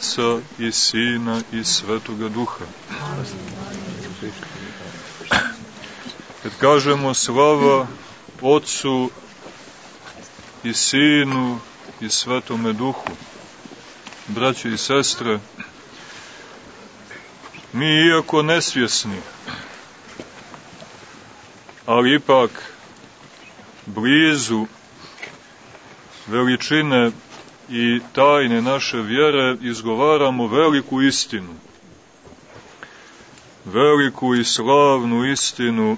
Oca i Sina i Svetoga Duha. Kad kažemo slava Otcu i Sinu i Svetome Duhu, braće i sestre, mi iako nesvjesni, ali ipak blizu veličine i tajne naše vjere izgovaramo veliku istinu. Veliku i slavnu istinu,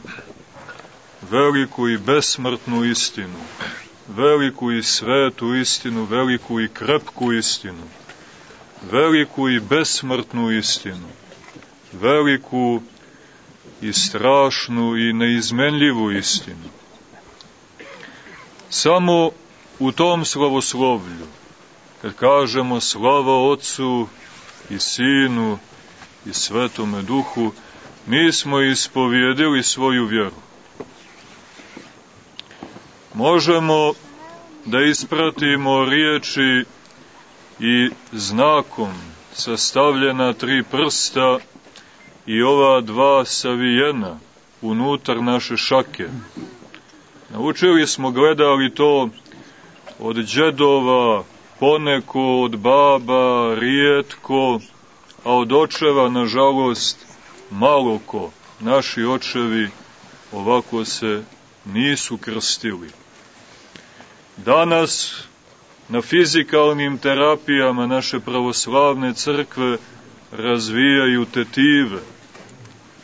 veliku i besmrtnu istinu, veliku i svetu istinu, veliku i krepku istinu, veliku i besmrtnu istinu, veliku i strašnu i neizmenljivu istinu. Samo u tom slavoslovlju, kad kažemo slava Otcu i Sinu i Svetome Duhu, mi smo ispovjedili svoju vjeru. Možemo da ispratimo riječi i znakom sastavljena tri prsta i ova dva savijena unutar naše šake. Naučili smo, gledali to od džedova, poneko od baba, rijetko, a od očeva, nažalost, malo ko. Naši očevi ovako se nisu krstili. Danas na fizikalnim terapijama naše pravoslavne crkve razvijaju tetive,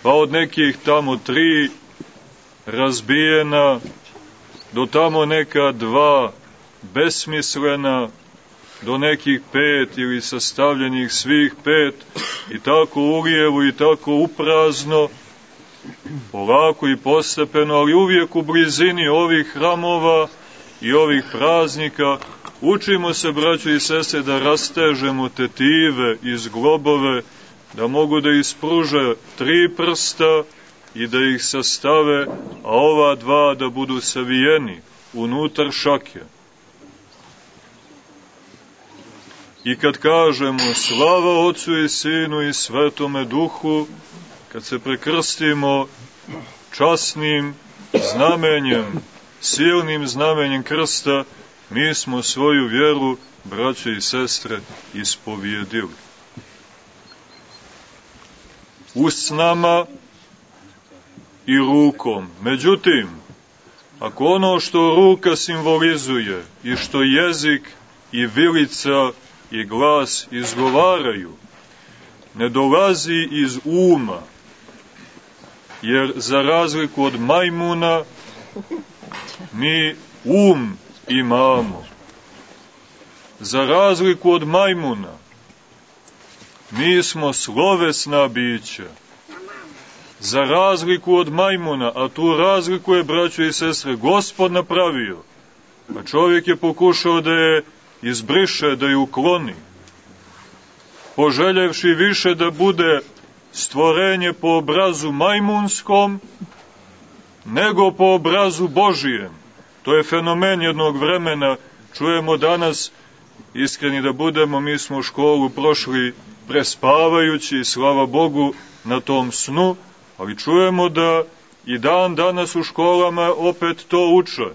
pa od nekih tamo tri razbijena do tamo neka dva besmislena, do nekih pet ili sastavljenih svih pet i tako u lijevu i tako uprazno, polako i postepeno, ali uvijek u blizini ovih hramova i ovih praznika, učimo se, braćo i sese, da rastežemo tetive iz globove, da mogu da ispruže tri prsta i da ih sastave, a ova dva da budu savijeni unutar šake. I kad kažemo slava Otcu i Sinu i Svetome Duhu, kad se prekrstimo časnim znamenjem, silnim znamenjem krsta, mi smo svoju vjeru, braće i sestre, ispovijedili. Usnama i rukom. Međutim, ako ono što ruka simbolizuje i što jezik i vilica i glas izgovaraju, ne dolazi iz uma, jer za razliku od majmuna, mi um imamo. Za razliku od majmuna, mi smo slovesna bića. Za razliku od majmuna, a tu razliku je, braćo i sestre, gospod napravio. Pa čovjek je pokušao da je izbriše, da je ukloni. Poželjevši više da bude stvorenje po obrazu majmunskom, nego po obrazu Božijem. To je fenomen jednog vremena. Čujemo danas, iskreni da budemo, mi smo u školu prošli prespavajući, slava Bogu, na tom snu, ali čujemo da i dan danas u školama opet to uče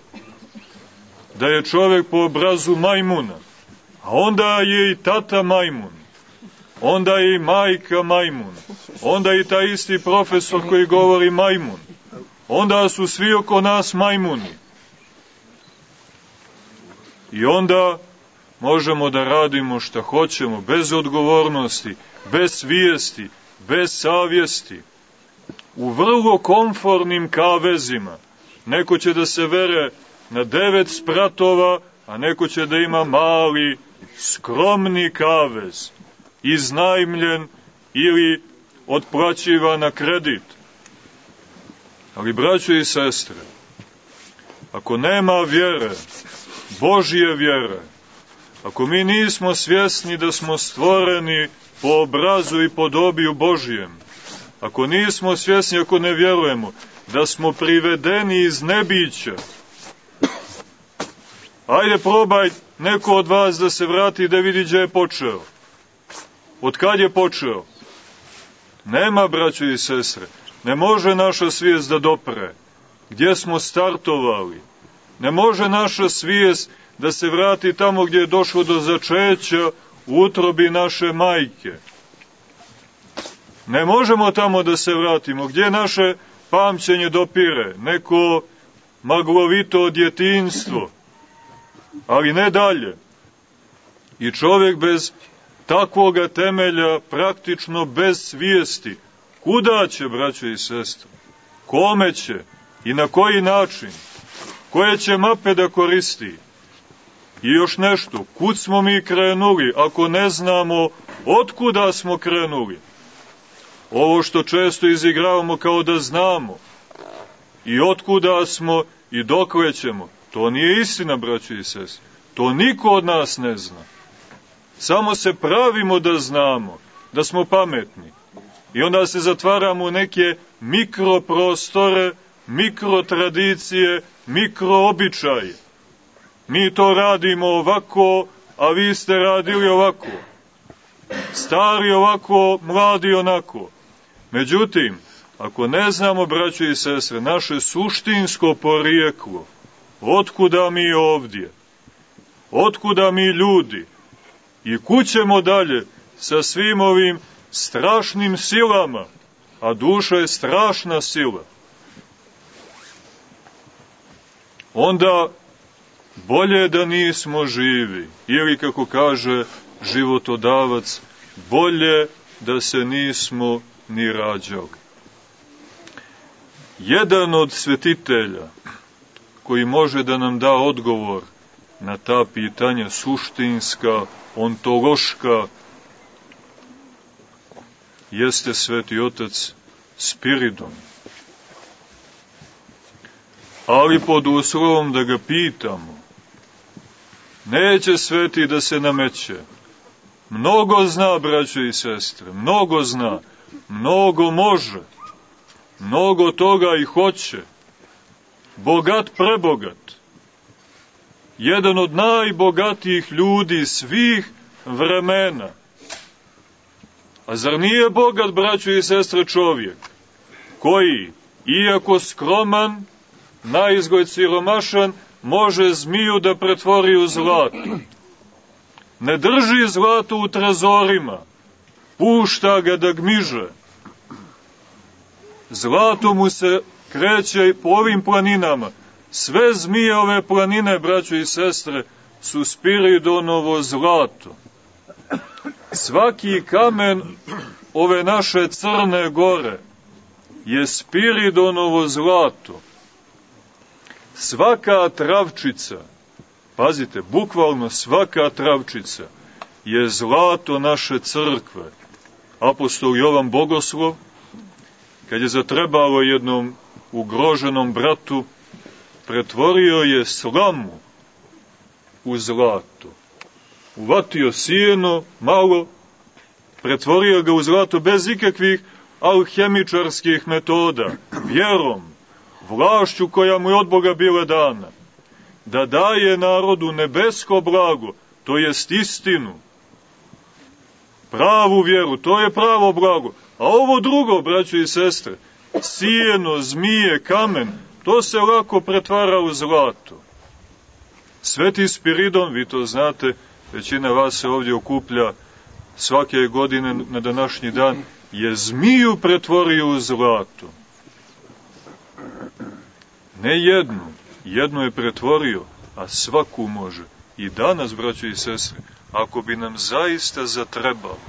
da je čovek po obrazu majmuna, a onda je i tata majmun, onda je i majka majmun, onda i taj isti profesor koji govori majmun, onda su svi oko nas majmuni. I onda možemo da radimo šta hoćemo, bez odgovornosti, bez svijesti, bez savjesti, u vrlo komfornim kavezima. Neko će da se vere na devet spratova, a neko će da ima mali, skromni kavez, iznajmljen ili otplaćiva na kredit. Ali, braćo i sestre, ako nema vjere, Božije vjere, ako mi nismo svjesni da smo stvoreni po obrazu i podobiju Božijem, ako nismo svjesni, ako ne vjerujemo, da smo privedeni iz nebića, Ajde probaj neko od vas da se vrati da vidi gdje je počeo. Od kad je počeo? Nema, braćo i sestre. Ne može naša svijest da dopre. Gdje smo startovali? Ne može naša svijest da se vrati tamo gdje je došlo do začeća u utrobi naše majke. Ne možemo tamo da se vratimo. Gdje naše pamćenje dopire? Neko maglovito djetinstvo. Ali ne dalje. I čovjek bez takvoga temelja, praktično bez svijesti, kuda će, braćo i sestre? Kome će? I na koji način? Koje će mape da koristi? I još nešto, kud smo mi krenuli, ako ne znamo otkuda smo krenuli? Ovo što često izigravamo kao da znamo. I otkuda smo i dokle ćemo. To nije istina, braćo i sestre. To niko od nas ne zna. Samo se pravimo da znamo, da smo pametni. I onda se zatvaramo u neke mikroprostore, mikrotradicije, mikroobičaje. Mi to radimo ovako, a vi ste radili ovako. Stari ovako, mladi onako. Međutim, ako ne znamo, braćo i sestre, naše suštinsko porijeklo, otkuda mi ovdje, otkuda mi ljudi, i kućemo dalje sa svim ovim strašnim silama, a duša je strašna sila, onda bolje da nismo živi, ili kako kaže životodavac, bolje da se nismo ni rađali. Jedan od svetitelja koji može da nam da odgovor na ta pitanja suštinska, ontološka, jeste sveti otac Spiridon. Ali pod uslovom da ga pitamo, neće sveti da se nameće. Mnogo zna, braćo i sestre, mnogo zna, mnogo može, mnogo toga i hoće, bogat prebogat, jedan od najbogatijih ljudi svih vremena. A zar nije bogat, braćo i sestre, čovjek, koji, iako skroman, na izgled siromašan, može zmiju da pretvori u zlato. Ne drži zlato u trezorima, pušta ga da gmiže. Zlato mu se kreće po ovim planinama, Sve zmije ove planine, braćo i sestre, su Spiridonovo zlato. Svaki kamen ove naše crne gore je Spiridonovo zlato. Svaka travčica, pazite, bukvalno svaka travčica je zlato naše crkve. Apostol Jovan Bogoslov, kad je zatrebalo jednom ugroženom bratu pretvorio je slamu u zlato. Uvatio sijeno, malo, pretvorio ga u zlato bez ikakvih alhemičarskih metoda, vjerom, vlašću koja mu je od Boga bila dana, da daje narodu nebesko blago, to jest istinu, pravu vjeru, to je pravo blago. A ovo drugo, braćo i sestre, sijeno, zmije, kamen, To se lako pretvara u zlato. Sveti Spiridon, vi to znate, većina vas se ovdje okuplja svake godine na današnji dan, je zmiju pretvorio u zlato. Ne jednu, jednu je pretvorio, a svaku može. I danas, braćo i sestre, ako bi nam zaista zatrebalo,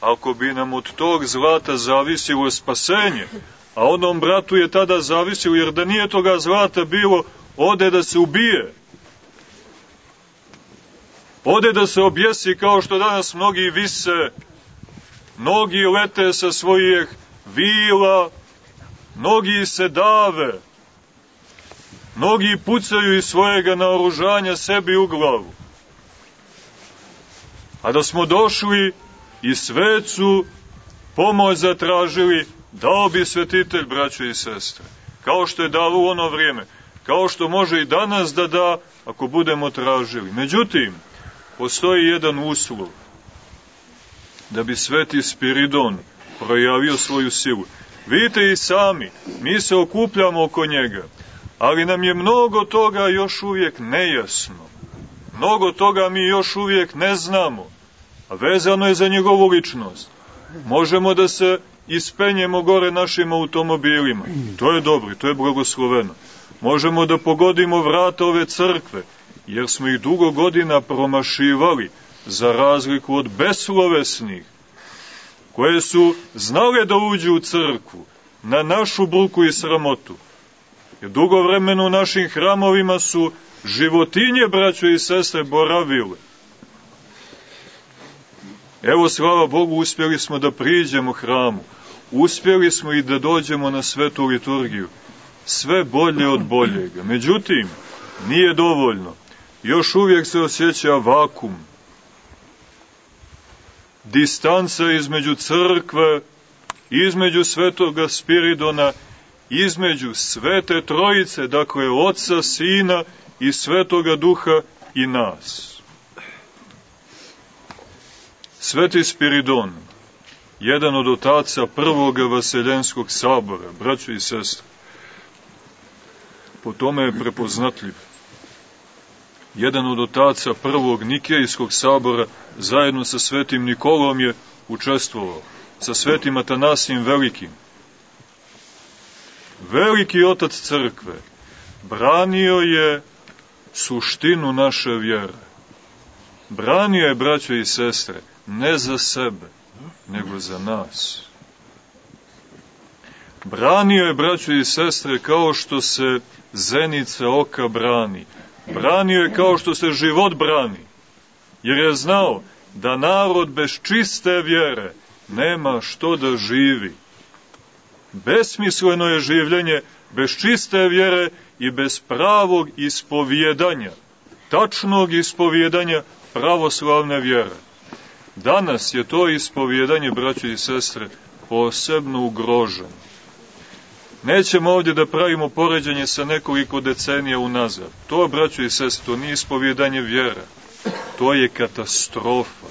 ako bi nam od tog zlata zavisilo spasenje, A onom bratu je tada zavisio, jer da nije toga zlata bilo, ode da se ubije. Ode da se objesi kao što danas mnogi vise, mnogi lete sa svojih vila, mnogi se dave, mnogi pucaju iz svojega naoružanja sebi u glavu. A da smo došli i svecu pomoć zatražili, Dao bi svetitelj, braćo i sestre, kao što je dao u ono vrijeme, kao što može i danas da da, ako budemo tražili. Međutim, postoji jedan uslov. da bi sveti Spiridon projavio svoju silu. Vidite i sami, mi se okupljamo oko njega, ali nam je mnogo toga još uvijek nejasno. Mnogo toga mi još uvijek ne znamo, a vezano je za njegovu ličnost. Možemo da se ispenjemo gore našim automobilima. To je dobro to je blagosloveno. Možemo da pogodimo vrata ove crkve, jer smo ih dugo godina promašivali, za razliku od beslovesnih, koje su znale da uđu u crkvu, na našu bruku i sramotu. Jer dugo vremena u našim hramovima su životinje, braćo i sestre, boravile. Evo, slava Bogu, uspjeli smo da priđemo hramu. Uspjeli smo i da dođemo na svetu liturgiju. Sve bolje od boljega. Međutim, nije dovoljno. Još uvijek se osjeća vakum. Distanca između crkve, između svetoga Spiridona, između svete trojice, dakle Otca, Sina i Svetoga Duha i nas. Sveti Spiridon, jedan od otaca prvog vaseljenskog sabora, braćo i sestre, po tome je prepoznatljiv. Jedan od otaca prvog Nikejskog sabora zajedno sa svetim Nikolom je učestvovao, sa svetim Atanasijem Velikim. Veliki otac crkve branio je suštinu naše vjere. Branio je, braćo i sestre, ne za sebe, nego za nas. Branio je, braćo i sestre, kao što se zenica oka brani. Branio je kao što se život brani. Jer je znao da narod bez čiste vjere nema što da živi. Besmisleno je življenje bez čiste vjere i bez pravog ispovjedanja, tačnog ispovjedanja pravoslavne vjere. Danas je to ispovjedanje, braće i sestre, posebno ugroženo. Nećemo ovdje da pravimo poređanje sa nekoliko decenija unazad. To, braćo i sestre, to nije ispovjedanje vjera. To je katastrofa.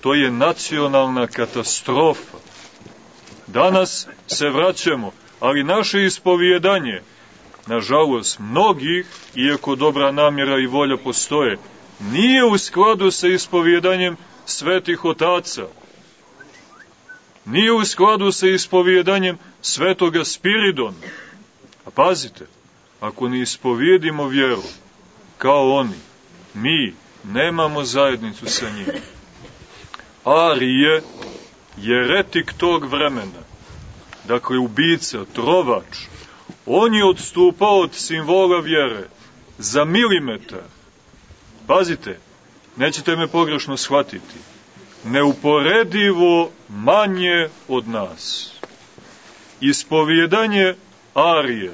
To je nacionalna katastrofa. Danas se vraćamo, ali naše ispovjedanje, nažalost, mnogih, iako dobra namjera i volja postoje, nije u skladu sa ispovjedanjem svetih otaca. Nije u skladu sa ispovjedanjem svetoga Spiridona. A pazite, ako ne ispovjedimo vjeru, kao oni, mi nemamo zajednicu sa njim. Arije, jeretik tog vremena, dakle ubica, trovač, on je odstupao od simbola vjere za milimetar. Pazite, nećete me pogrešno shvatiti, neuporedivo manje od nas. Ispovjedanje Arija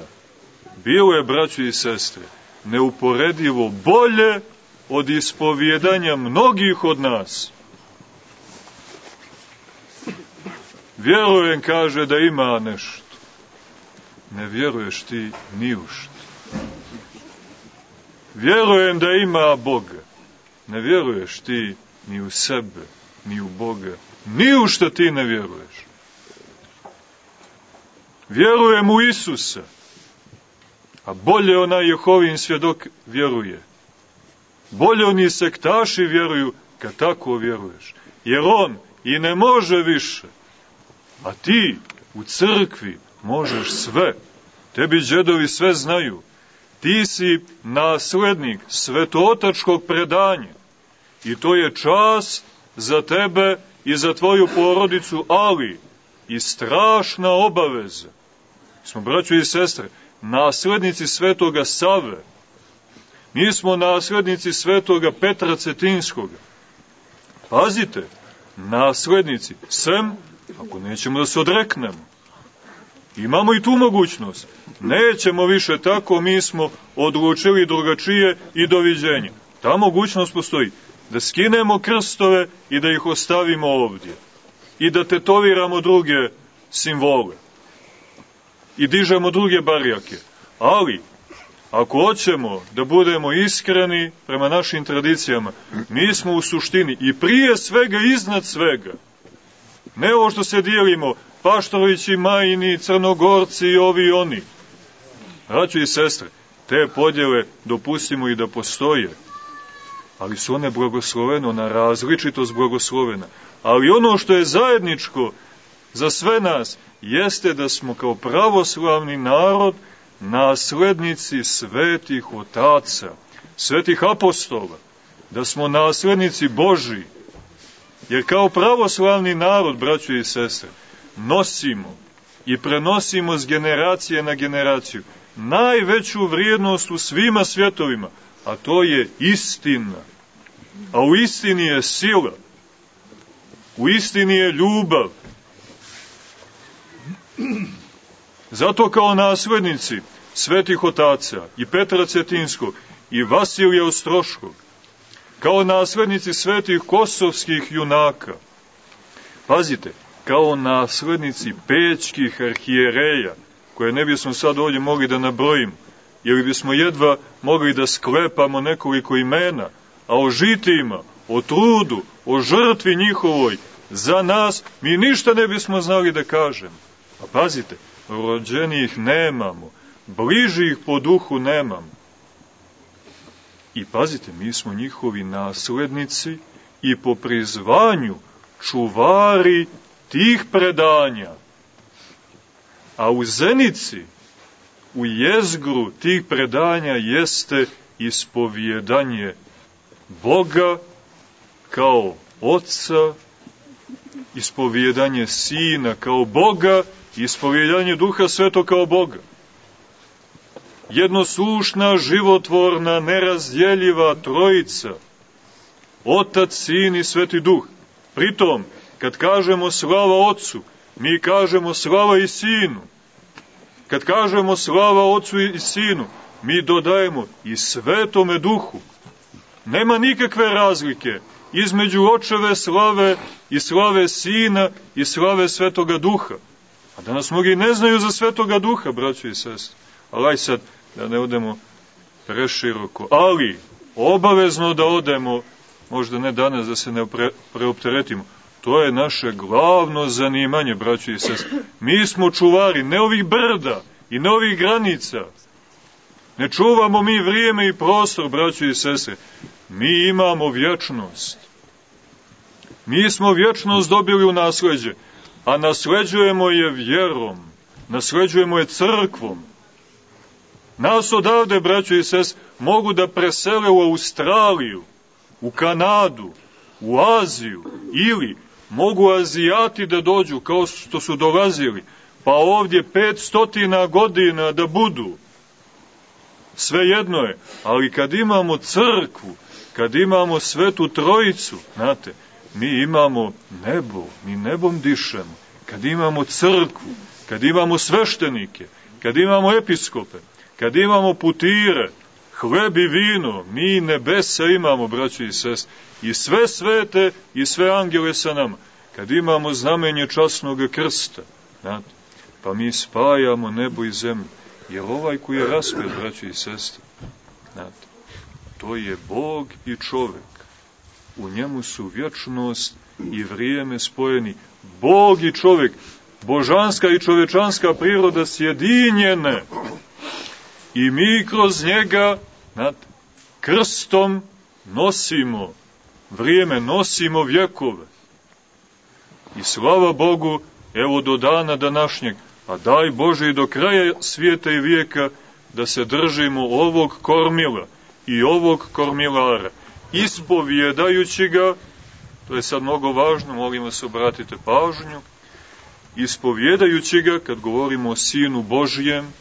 bilo je, braćo i sestre, neuporedivo bolje od ispovjedanja mnogih od nas. Vjerujem, kaže, da ima nešto. Ne vjeruješ ti ni u što. Vjerujem da ima Boga. Ne vjeruješ ti ni u sebe, ni u Boga. Ni u što ti ne vjeruješ. Vjerujem u Isusa. A bolje onaj Jehovin svjedok vjeruje. Bolje oni sektaši vjeruju kad tako vjeruješ. Jer on i ne može više. A ti u crkvi možeš sve. Tebi džedovi sve znaju. Ti si naslednik svetootačkog predanja. I to je čast za tebe i za tvoju porodicu, ali i strašna obaveza. Smo, braćo i sestre, naslednici svetoga Save. Mi smo naslednici svetoga Petra Cetinskoga. Pazite, naslednici, sem ako nećemo da se odreknemo. Imamo i tu mogućnost. Nećemo više tako, mi smo odlučili drugačije i doviđenja. Ta mogućnost postoji. Da skinemo krstove i da ih ostavimo ovdje. I da tetoviramo druge simbole. I dižemo druge barijake. Ali, ako hoćemo da budemo iskreni prema našim tradicijama, mi smo u suštini i prije svega iznad svega Ne ovo što se dijelimo, Paštorovići, Majini, Crnogorci i ovi oni. Braćo i sestre, te podjele dopustimo i da postoje, ali su one blagosloveno, na različitost blagoslovena. Ali ono što je zajedničko za sve nas, jeste da smo kao pravoslavni narod naslednici svetih otaca, svetih apostola, da smo naslednici Boži, jer kao pravoslavni narod, braćo i sestre, nosimo i prenosimo s generacije na generaciju najveću vrijednost u svima svjetovima, a to je istina. A u istini je sila, u istini je ljubav. Zato kao naslednici svetih otaca i Petra Cetinskog i Vasilija Ostroškog, kao naslednici svetih kosovskih junaka, pazite, kao naslednici pećkih arhijereja, koje ne bismo sad ovdje mogli da nabrojimo, jer bismo jedva mogli da sklepamo nekoliko imena, a o žitima, o trudu, o žrtvi njihovoj, za nas mi ništa ne bismo znali da kažemo. A pazite, rođenih nemamo, bližih po duhu nemamo. I pazite, mi smo njihovi naslednici i po prizvanju čuvari tih predanja. A u Zenici, u jezgru tih predanja jeste ispovjedanje Boga kao Otca, ispovjedanje Sina kao Boga, ispovjedanje Duha Sveto kao Boga. Jednoslušna, životvorna, nerazdjeljiva trojica, Otac, Sin i Sveti Duh. Pritom, kad kažemo slava Otcu, mi kažemo slava i Sinu. Kad kažemo slava Otcu i Sinu, mi dodajemo i Svetome Duhu. Nema nikakve razlike između očeve slave i slave Sina i slave Svetoga Duha. A danas mnogi ne znaju za Svetoga Duha, braćo i sest. Ali aj sad, da ne odemo preširoko. Ali, obavezno da odemo, možda ne danas da se ne pre, preopteretimo, to je naše glavno zanimanje, braćo i sest. Mi smo čuvari ne ovih brda i ne ovih granica. Ne čuvamo mi vrijeme i prostor, braćo i sestre. Mi imamo vječnost. Mi smo vječnost dobili u nasleđe, a nasleđujemo je vjerom, nasleđujemo je crkvom. Nas odavde, braćo i ses, mogu da presele u Australiju, u Kanadu, u Aziju, ili mogu Azijati da dođu kao što su dolazili, pa ovdje 500 godina da budu. Sve jedno je, ali kad imamo crkvu, kad imamo svetu trojicu, znate, mi imamo nebo, mi nebom dišemo, kad imamo crkvu, kad imamo sveštenike, kad imamo episkope, kad imamo putire, hleb i vino, mi nebesa imamo, braći i sest, i sve svete i sve angele sa nama. Kad imamo znamenje časnog krsta, znate, pa mi spajamo nebo i zemlju, jer ovaj koji je raspet, braći i sestre, znate, to je Bog i čovek. U njemu su vječnost i vrijeme spojeni. Bog i čovek, božanska i čovečanska priroda sjedinjene. I mi kroz njega nad krstom nosimo vrijeme, nosimo vjekove. I slava Bogu, evo do dana današnjeg, a daj Bože i do kraja svijeta i vijeka da se držimo ovog kormila, i ovog kormilara, ispovjedajući ga, to je sad mnogo važno, molim vas obratite pažnju, ispovjedajući ga, kad govorimo o Sinu Božijem,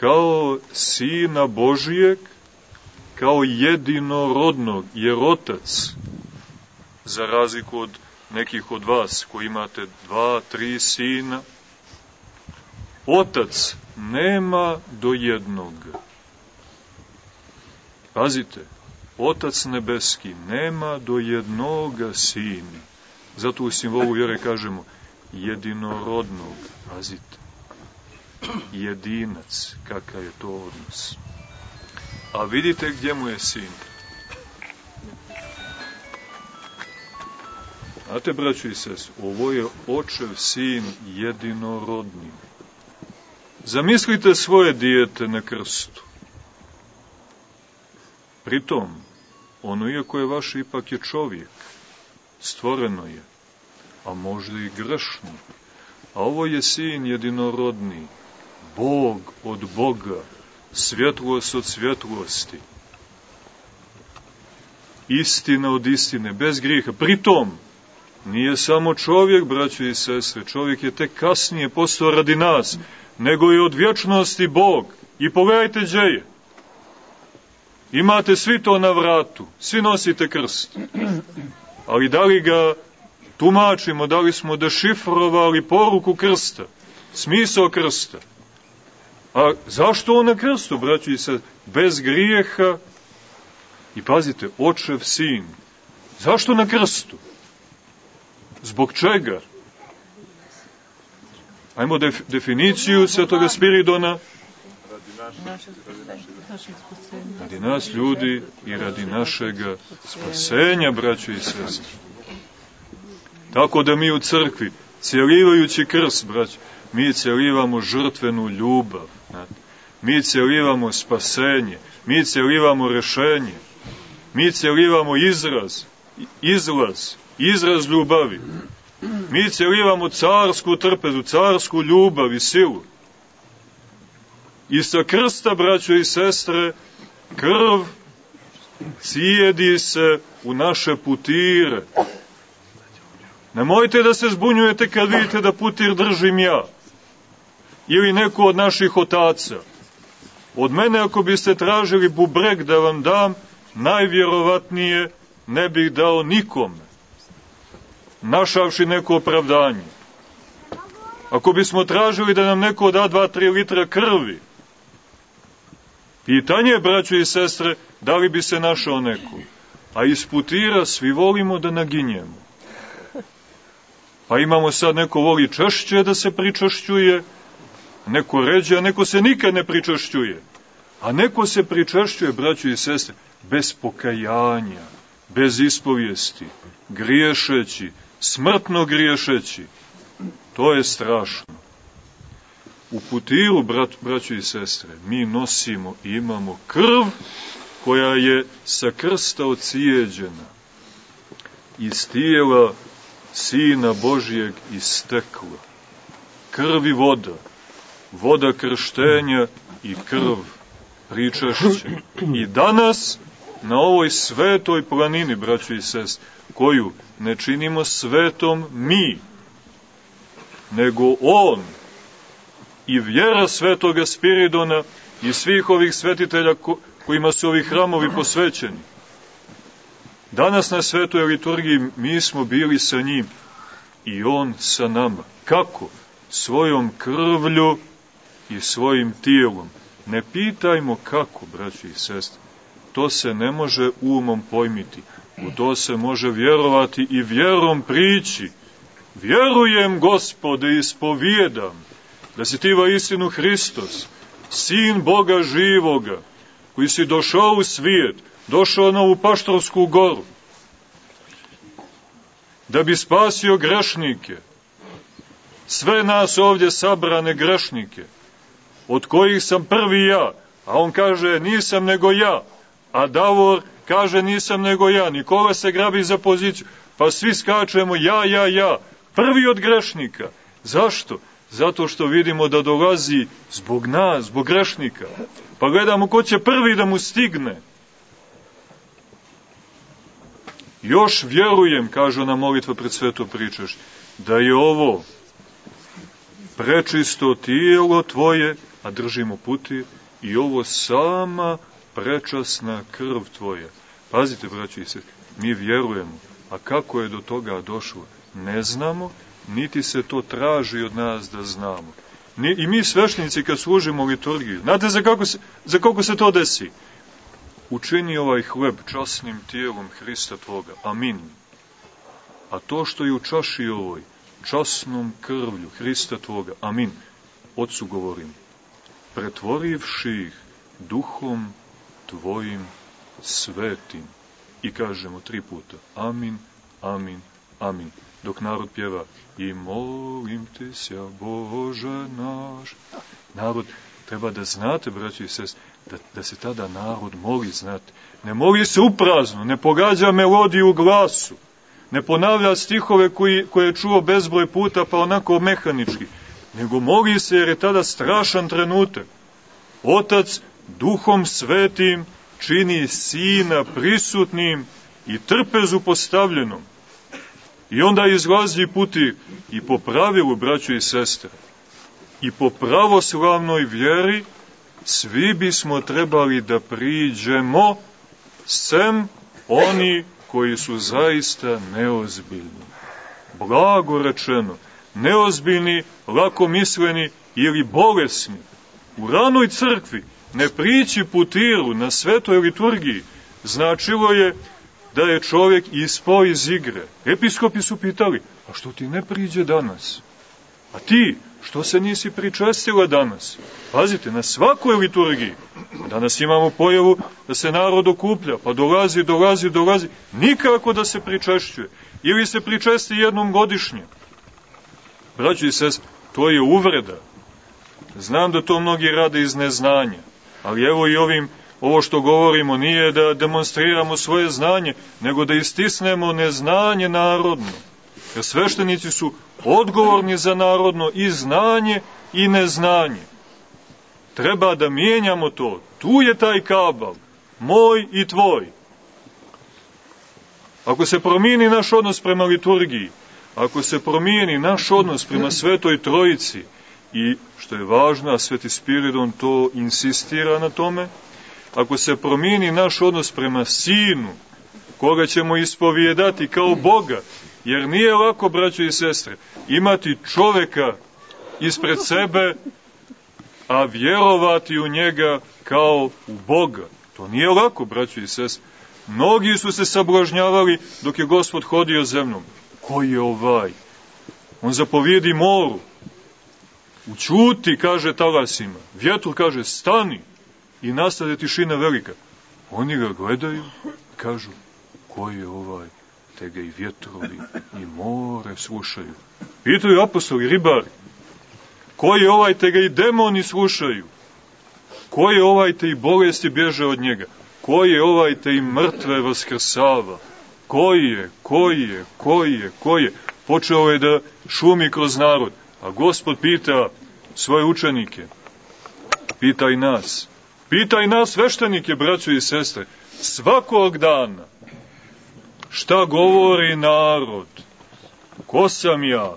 kao Sina Božijeg, kao jedinorodnog, jer Otac, za razliku od nekih od vas koji imate dva, tri sina, Otac nema do jednog Pazite, Otac nebeski nema do jednoga sina. Zato u simbolu vjere kažemo jedinorodnog, pazite, jedinac, kakav je to odnos. A vidite gdje mu je sin? Znate, braćo i sest, ovo je očev sin jedinorodni. Zamislite svoje dijete na krstu. Pritom, ono iako je vaše, ipak je čovjek. Stvoreno je, a možda i grešno. A ovo je sin jedinorodni, Bog od Boga, svjetlost od svjetlosti. Istina od istine, bez griha. Pritom, nije samo čovjek, braćo i sestre, čovjek je tek kasnije postao radi nas, nego i od vječnosti Bog. I pogledajte gdje je. Imate svi to na vratu, svi nosite krst. Ali da li ga tumačimo, da li smo dešifrovali poruku krsta, smisao krsta? A zašto on na krstu, braću i sad, bez grijeha i pazite, očev sin. Zašto na krstu? Zbog čega? Ajmo def, definiciju Svetoga Spiridona. Radi nas ljudi i radi našega spasenja, braćo i sestre. Tako da mi u crkvi, cijelivajući krst, braćo, mi cijelivamo žrtvenu ljubav, znate. mi cijelivamo spasenje, mi cijelivamo rešenje, mi cijelivamo izraz, izlaz, izraz ljubavi. Mi cijelivamo carsku trpezu, carsku ljubav i silu. I sa krsta, braćo i sestre, krv cijedi se u naše putire. Nemojte da se zbunjujete kad vidite da putir držim ja. Ili neko od naših otaca. Od mene ako biste tražili bubreg da vam dam, najvjerovatnije ne bih dao nikome našavši neko opravdanje. Ako bismo tražili da nam neko da 2-3 litra krvi, pitanje je, braćo i sestre, da li bi se našao neko. A iz putira svi volimo da naginjemo. Pa imamo sad neko voli češće da se pričašćuje, neko ređe, a neko se nikad ne pričašćuje. A neko se pričašćuje, braćo i sestre, bez pokajanja, bez ispovijesti, griješeći, smrtno griješeći. To je strašno. U putiru, brat, braćo i sestre, mi nosimo i imamo krv koja je sa krsta ocijeđena iz tijela Sina Božijeg istekla. Krv i voda, voda krštenja i krv pričašće. I danas na ovoj svetoj planini, braćo i sestre, koju ne činimo svetom mi, nego On i vjera svetoga Spiridona i svih ovih svetitelja ko, kojima su ovi hramovi posvećeni. Danas na svetoj liturgiji mi smo bili sa njim i On sa nama. Kako? Svojom krvlju i svojim tijelom. Ne pitajmo kako, braći i sestre. To se ne može umom pojmiti. U to se može vjerovati i vjerom prići. Vjerujem, gospode, ispovijedam da si ti va istinu Hristos, sin Boga živoga, koji si došao u svijet, došao na ovu Paštorsku goru, da bi spasio grešnike, sve nas ovdje sabrane grešnike, od kojih sam prvi ja, a on kaže nisam nego ja, a Davor kaže nisam nego ja, Nikola se grabi za poziciju, pa svi skačemo ja, ja, ja, prvi od grešnika. Zašto? Zato što vidimo da dolazi zbog nas, zbog grešnika. Pa gledamo ko će prvi da mu stigne. Još vjerujem, kaže na molitva pred sveto pričaš, da je ovo prečisto tijelo tvoje, a držimo puti, i ovo sama prečasna krv tvoja. Pazite, braći i se, mi vjerujemo, a kako je do toga došlo, ne znamo, niti se to traži od nas da znamo. I mi svešnici kad služimo liturgiju, znate za kako, se, za kako se to desi? Učini ovaj hleb časnim tijelom Hrista Tvoga. Amin. A to što je u čaši ovoj, časnom krvlju Hrista Tvoga. Amin. Otcu govorim. Pretvorivši ih duhom Tvojim svetim. I kažemo tri puta. Amin, amin, Amin. Dok narod pjeva i molim te sja Bože naš. Narod, treba da znate, braći i sest, da, da se tada narod moli, znate. Ne moli se uprazno, ne pogađa melodiju u glasu, ne ponavlja stihove koji, koje je čuo bezbroj puta pa onako mehanički, nego moli se jer je tada strašan trenutak. Otac duhom svetim čini sina prisutnim i trpezu postavljenom. I onda izlazi puti i po pravilu, braćo i sestre, i po pravoslavnoj vjeri svi bismo trebali da priđemo sem oni koji su zaista neozbiljni. Blago rečeno, neozbiljni, lakomisleni ili bolesni. U ranoj crkvi ne prići putiru na svetoj liturgiji značilo je da je čovjek ispao iz igre. Episkopi su pitali, a što ti ne priđe danas? A ti, što se nisi pričestila danas? Pazite, na svakoj liturgiji, danas imamo pojavu da se narod okuplja, pa dolazi, dolazi, dolazi, nikako da se pričešćuje. Ili se pričesti jednom godišnje. Braći i sest, to je uvreda. Znam da to mnogi rade iz neznanja, ali evo i ovim ovo što govorimo nije da demonstriramo svoje znanje, nego da istisnemo neznanje narodno. Jer sveštenici su odgovorni za narodno i znanje i neznanje. Treba da mijenjamo to. Tu je taj kabal, moj i tvoj. Ako se promijeni naš odnos prema liturgiji, ako se promijeni naš odnos prema Svetoj Trojici, i što je važno, a Sveti Spiridon to insistira na tome, ako se promijeni naš odnos prema Sinu, koga ćemo ispovijedati kao Boga, jer nije lako, braćo i sestre, imati čoveka ispred sebe, a vjerovati u njega kao u Boga. To nije lako, braćo i sestre. Mnogi su se sablažnjavali dok je Gospod hodio zemljom. Ko je ovaj? On zapovijedi moru. Učuti, kaže talasima. Vjetru kaže, stani i nastade tišina velika. Oni ga gledaju, kažu, ko je ovaj? Te ga i vjetrovi i more slušaju. Pitaju apostoli, ribari, ko je ovaj? Te ga i demoni slušaju. Ko je ovaj? Te i bolesti bježe od njega. Ko je ovaj? Te i mrtve vaskrsava. Ko je? Ko je? Ko je? Ko je? Počeo je da šumi kroz narod. A gospod pita svoje učenike, pita i nas, Pitaj nas sveštenike, braćo i sestre, svakog dana, šta govori narod? Ko sam ja?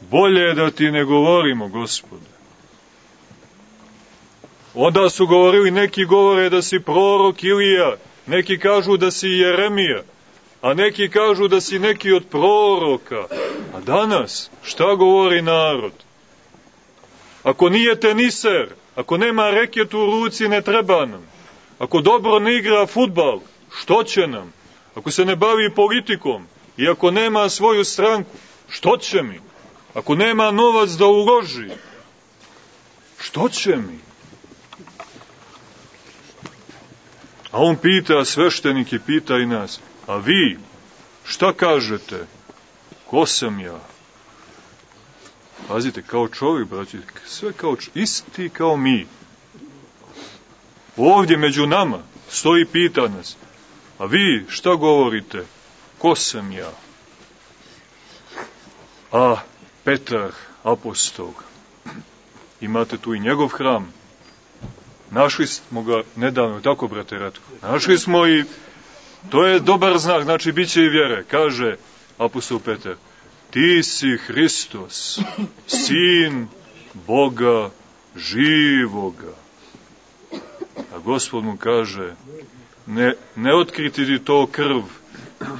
Bolje je da ti ne govorimo, gospode. Onda su govorili, neki govore da si prorok Ilija, neki kažu da si Jeremija, a neki kažu da si neki od proroka. A danas, šta govori narod? Ako nije teniser, ako nema reket u ruci, ne treba nam. Ako dobro ne igra futbal, što će nam? Ako se ne bavi politikom i ako nema svoju stranku, što će mi? Ako nema novac da uloži, što će mi? A on pita, sveštenik i pita i nas, a vi, šta kažete? Ko sam ja? Pazite, kao čovjek, braći, sve kao čovjek, isti kao mi. Ovdje među nama stoji pita nas, a vi šta govorite? Ko sam ja? A Petar, apostol, imate tu i njegov hram. Našli smo ga nedavno, tako brate Ratko, našli smo i to je dobar znak, znači bit će i vjere, kaže apostol Petar ti si Hristos, sin Boga živoga. A gospod mu kaže, ne, ne otkriti ti to krv,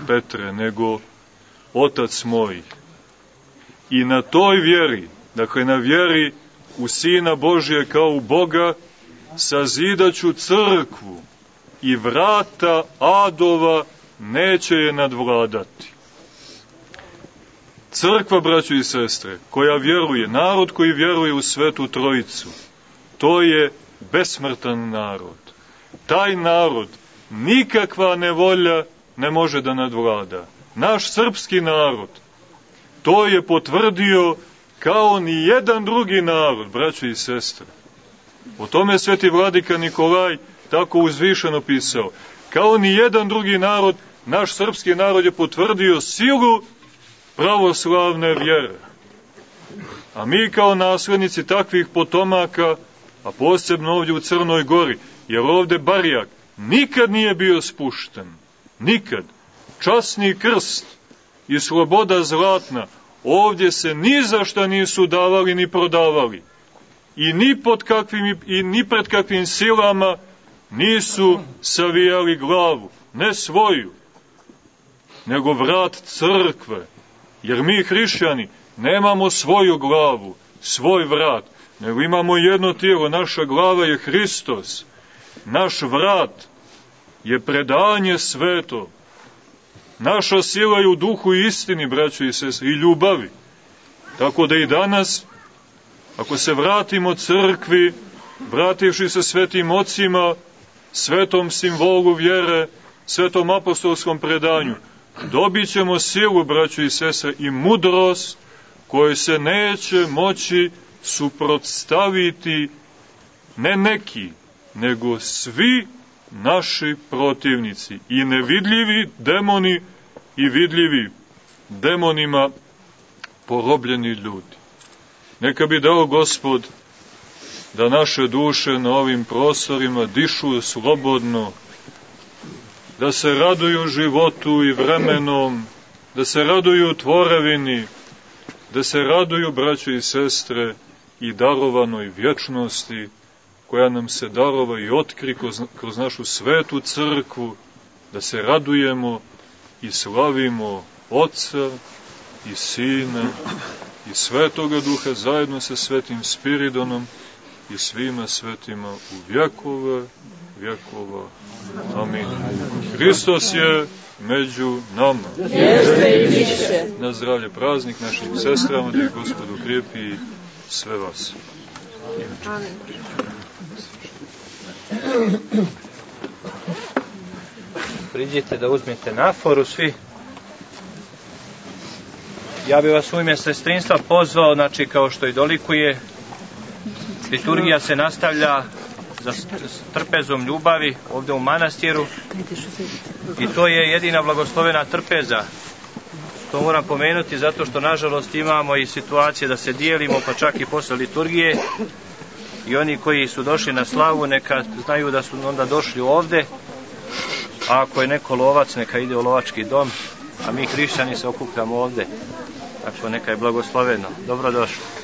Petre, nego otac moj. I na toj vjeri, dakle na vjeri u Sina Božje kao u Boga, sazidaću crkvu i vrata adova neće je nadvladati. Crkva, braćo i sestre, koja vjeruje, narod koji vjeruje u svetu trojicu, to je besmrtan narod. Taj narod nikakva nevolja ne može da nadvlada. Naš srpski narod to je potvrdio kao ni jedan drugi narod, braćo i sestre. O tome sveti vladika Nikolaj tako uzvišeno pisao. Kao ni jedan drugi narod, naš srpski narod je potvrdio silu pravoslavne vjere. A mi kao naslednici takvih potomaka, a posebno ovdje u Crnoj Gori, jer ovde Barijak nikad nije bio spušten. Nikad. Časni krst i sloboda zlatna ovdje se ni za šta nisu davali ni prodavali. I ni, pod kakvim, i ni pred kakvim silama nisu savijali glavu. Ne svoju, nego vrat crkve. Jer mi hrišćani nemamo svoju glavu, svoj vrat, nego imamo jedno tijelo, naša glava je Hristos. Naš vrat je predanje sveto. Naša sila je u duhu i istini, braćo i sese, i ljubavi. Tako da i danas, ako se vratimo crkvi, vrativši se svetim ocima, svetom simbolu vjere, svetom apostolskom predanju, dobit ćemo silu, braćo i sese, i mudrost koje se neće moći suprotstaviti ne neki, nego svi naši protivnici i nevidljivi demoni i vidljivi demonima porobljeni ljudi. Neka bi dao gospod da naše duše na ovim prostorima dišu slobodno, da se raduju životu i vremenom, da se raduju tvorevini, da se raduju braćo i sestre i darovanoj vječnosti, koja nam se darova i otkri kroz, kroz našu svetu crkvu, da se radujemo i slavimo Otca i Sina i Svetoga Duha zajedno sa Svetim Spiridonom i svima svetima u vjekove vjekova. Amin. Hristos je među nama. Jeste i više. Na zdravlje praznik našim sestrama, da ih Gospod ukrijepi sve vas. Amin. Priđite da uzmete naforu svi. Ja bih vas u ime sestrinstva pozvao, znači kao što i dolikuje, liturgija se nastavlja za trpezom ljubavi ovde u manastiru i to je jedina blagoslovena trpeza. To moram pomenuti zato što nažalost imamo i situacije da se dijelimo pa čak i posle liturgije. I oni koji su došli na slavu neka znaju da su onda došli ovde a ako je neko lovac neka ide u lovački dom a mi hrišćani se okupljamo ovde tako neka je blagosloveno. Dobrodošli